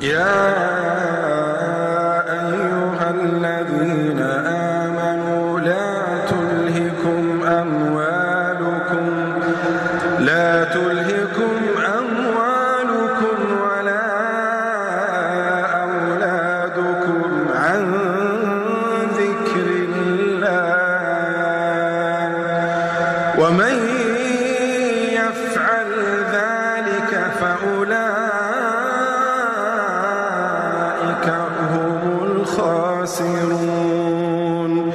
يا أيها الذين آمنوا لا تلهكم أموالكم لا تلهكم أموالكم ولا أولادكم عن ذكر الله. ومن يفعل ذلك فأولئك الخاسرون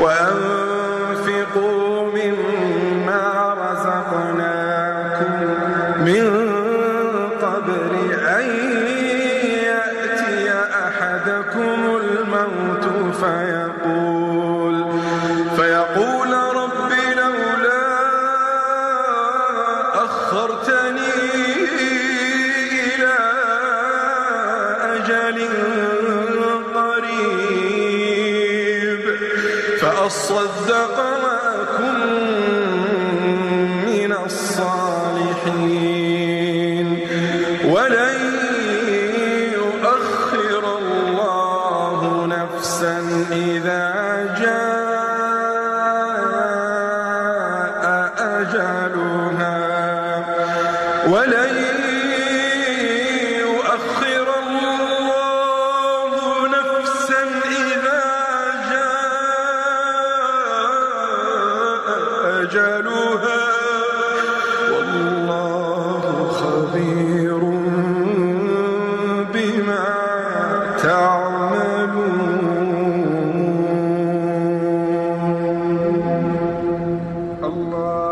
وأنفقوا مما رزقناكم من قبل أن يأتي أحدكم الموت فيقول فيقول رب لولا أخرتني وصدق وأكن من الصالحين. ولن يؤخر الله نفسا إذا جاء أجلها. ولن أجلها والله خبير بما تعملون. الله